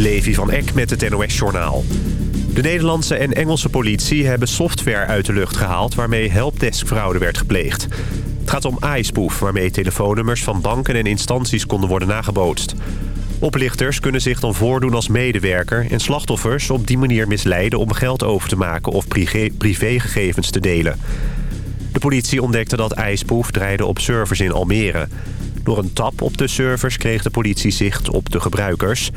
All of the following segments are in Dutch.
Levi van Eck met het NOS-journaal. De Nederlandse en Engelse politie hebben software uit de lucht gehaald... waarmee helpdeskfraude werd gepleegd. Het gaat om iSpoof, waarmee telefoonnummers van banken en instanties konden worden nagebootst. Oplichters kunnen zich dan voordoen als medewerker... en slachtoffers op die manier misleiden om geld over te maken... of privégegevens te delen. De politie ontdekte dat iSpoof draaide op servers in Almere. Door een tap op de servers kreeg de politie zicht op de gebruikers.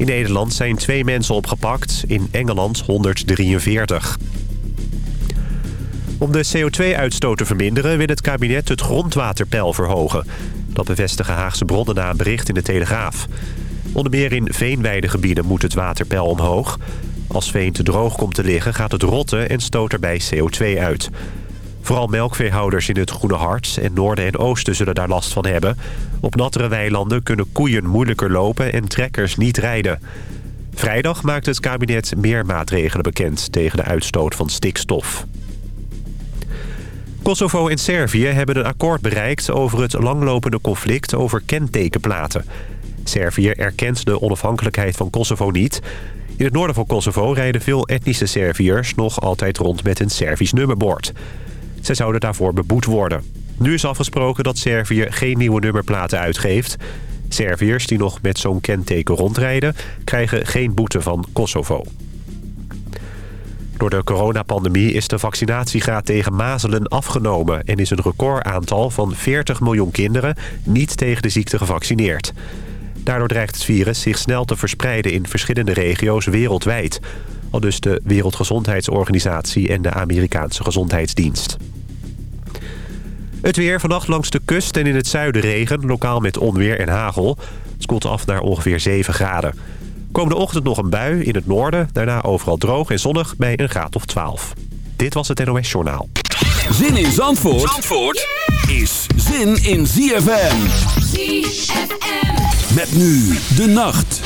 In Nederland zijn twee mensen opgepakt, in Engeland 143. Om de CO2-uitstoot te verminderen wil het kabinet het grondwaterpeil verhogen. Dat bevestigen Haagse bronnen na een bericht in de Telegraaf. Onder meer in veenweidegebieden moet het waterpeil omhoog. Als veen te droog komt te liggen gaat het rotten en stoot erbij CO2 uit. Vooral melkveehouders in het Groene Hart en Noorden en Oosten zullen daar last van hebben. Op nattere weilanden kunnen koeien moeilijker lopen en trekkers niet rijden. Vrijdag maakt het kabinet meer maatregelen bekend tegen de uitstoot van stikstof. Kosovo en Servië hebben een akkoord bereikt over het langlopende conflict over kentekenplaten. Servië erkent de onafhankelijkheid van Kosovo niet. In het noorden van Kosovo rijden veel etnische Serviërs nog altijd rond met een Servisch nummerbord. Zij zouden daarvoor beboet worden. Nu is afgesproken dat Servië geen nieuwe nummerplaten uitgeeft. Serviërs die nog met zo'n kenteken rondrijden... krijgen geen boete van Kosovo. Door de coronapandemie is de vaccinatiegraad tegen mazelen afgenomen... en is een recordaantal van 40 miljoen kinderen niet tegen de ziekte gevaccineerd. Daardoor dreigt het virus zich snel te verspreiden in verschillende regio's wereldwijd. Al dus de Wereldgezondheidsorganisatie en de Amerikaanse Gezondheidsdienst. Het weer vannacht langs de kust en in het zuiden regen, lokaal met onweer en hagel. Het koelt af naar ongeveer 7 graden. Komende ochtend nog een bui in het noorden, daarna overal droog en zonnig bij een graad of 12. Dit was het NOS Journaal. Zin in Zandvoort, Zandvoort is zin in ZFM. ZFM. Met nu de nacht.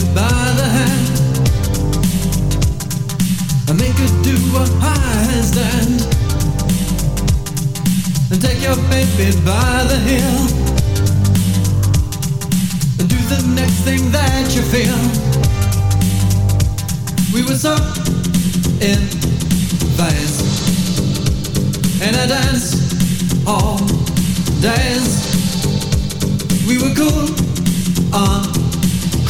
By the hand and make her do a handstand and take your baby by the heel and do the next thing that you feel. We were so in phase in a dance all days. We were cool on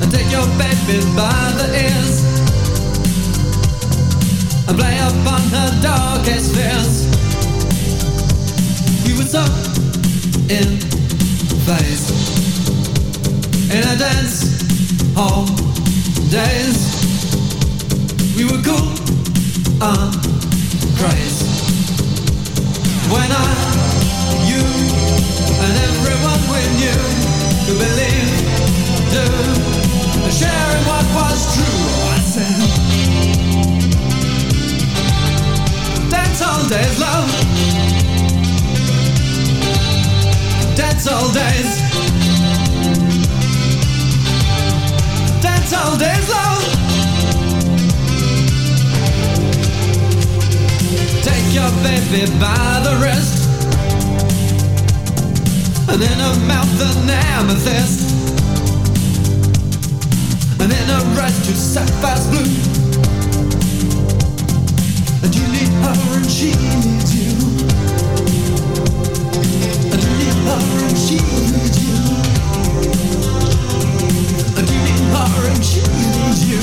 and take your baby by the ears and play upon her darkest fears. We were so in phase in a dance hall days. We were cool and crazy when I, you, and everyone we knew could believe, do sharing what was true. Said, all days, love. All days. All days, love. Take your baby by the wrist. And in her mouth an amethyst and then a red to sapphires blue. And you need her and she needs you. And you need her and she needs you. And you need her and she needs you.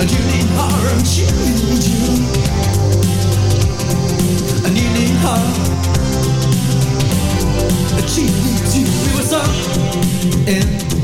And you need her and she needs you. And you need her. And she needs you. We were so in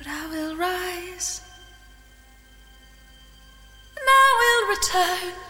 but I will rise and I will return.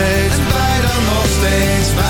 steeds. En wij dan nog steeds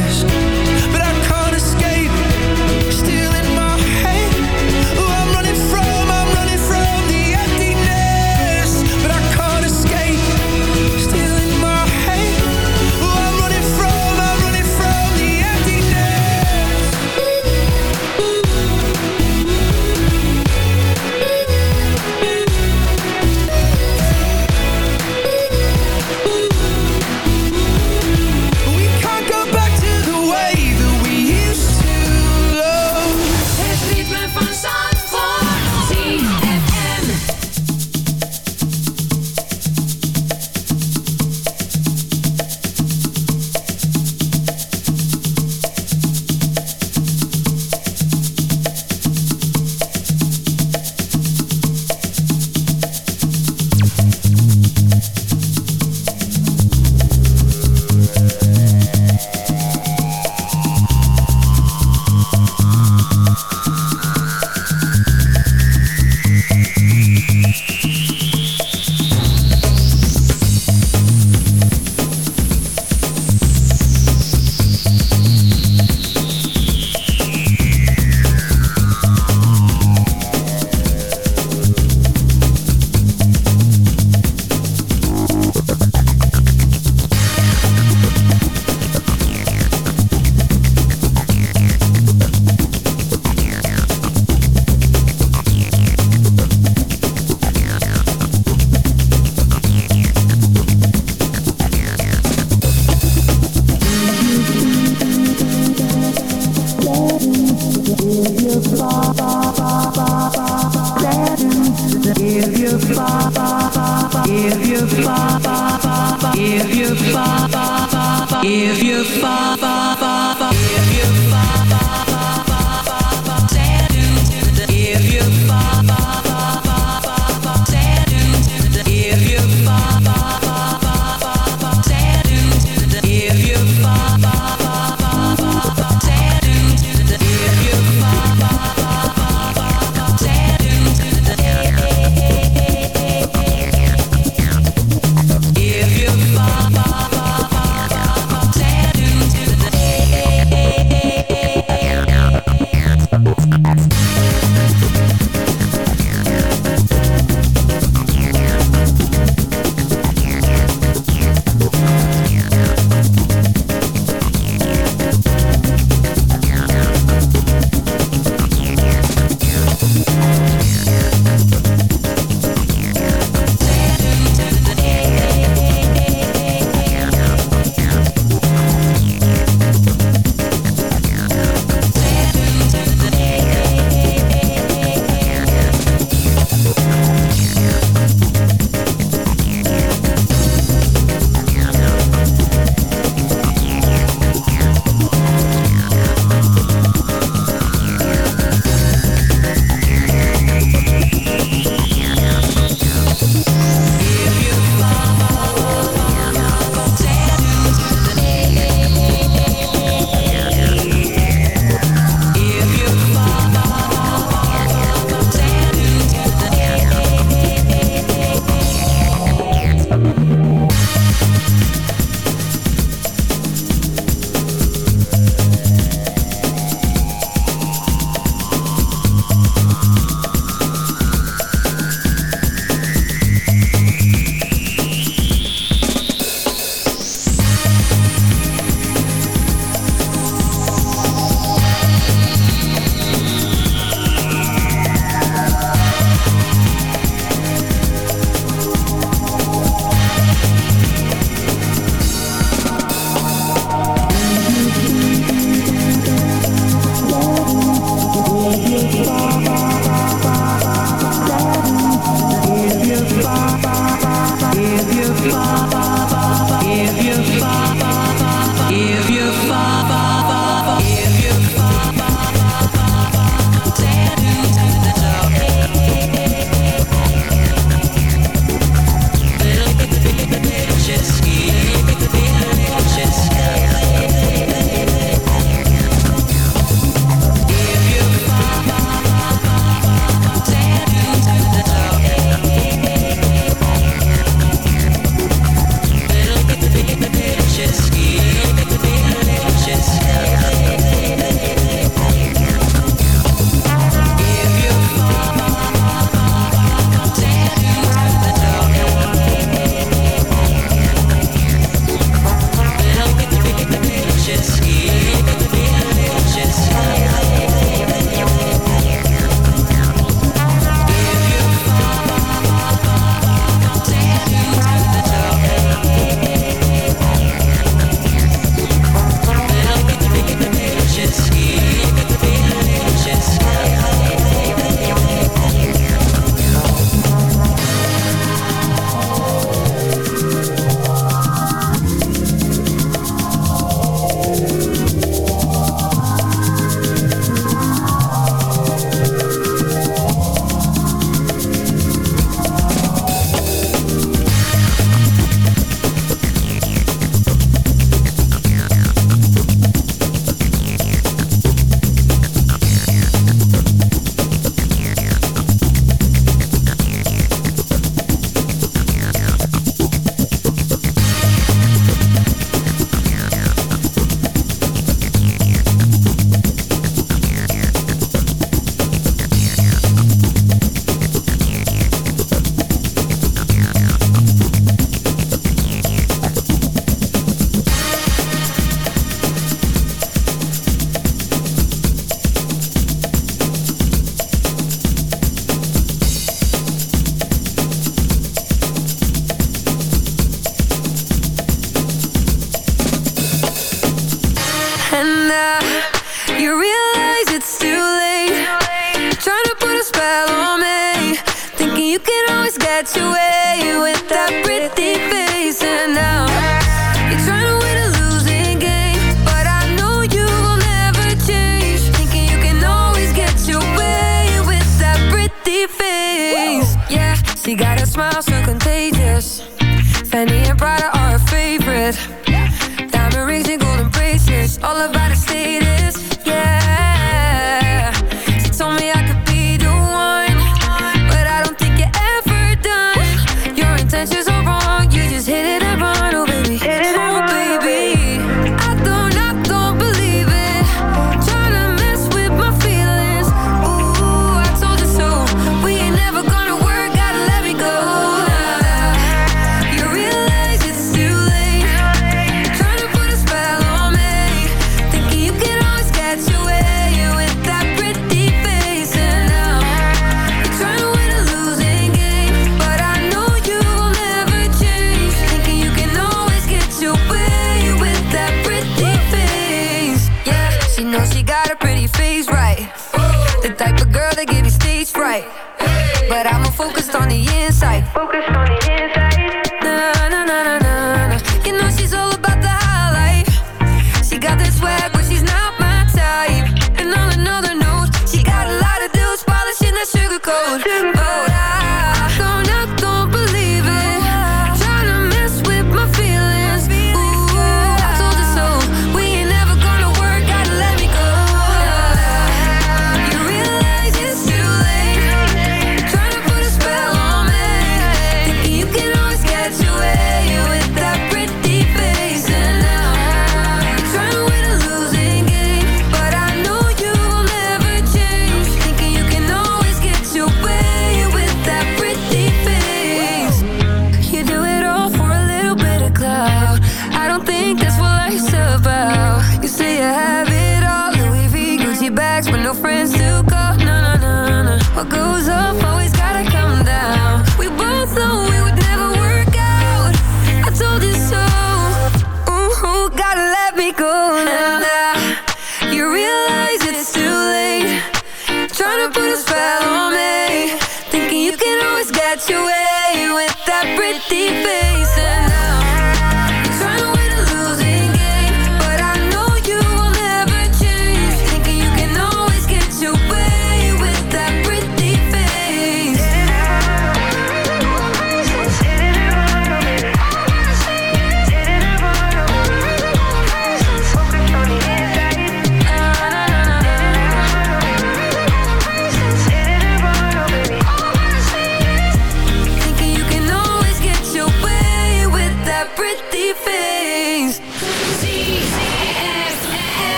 Empty bags, but no friends to go. No, no, no, no. What goes up always gotta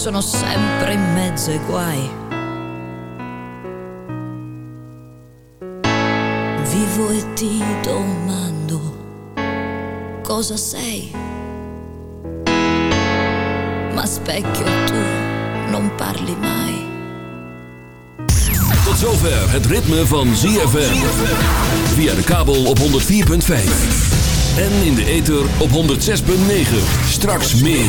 sono sempre in mezzo ai guai. Vivo e ti domando cosa sei. Ma specchio tu non parli mai. Tot zover het ritme van ZFM. Via de kabel op 104.5. En in de ether op 106.9. Straks meer.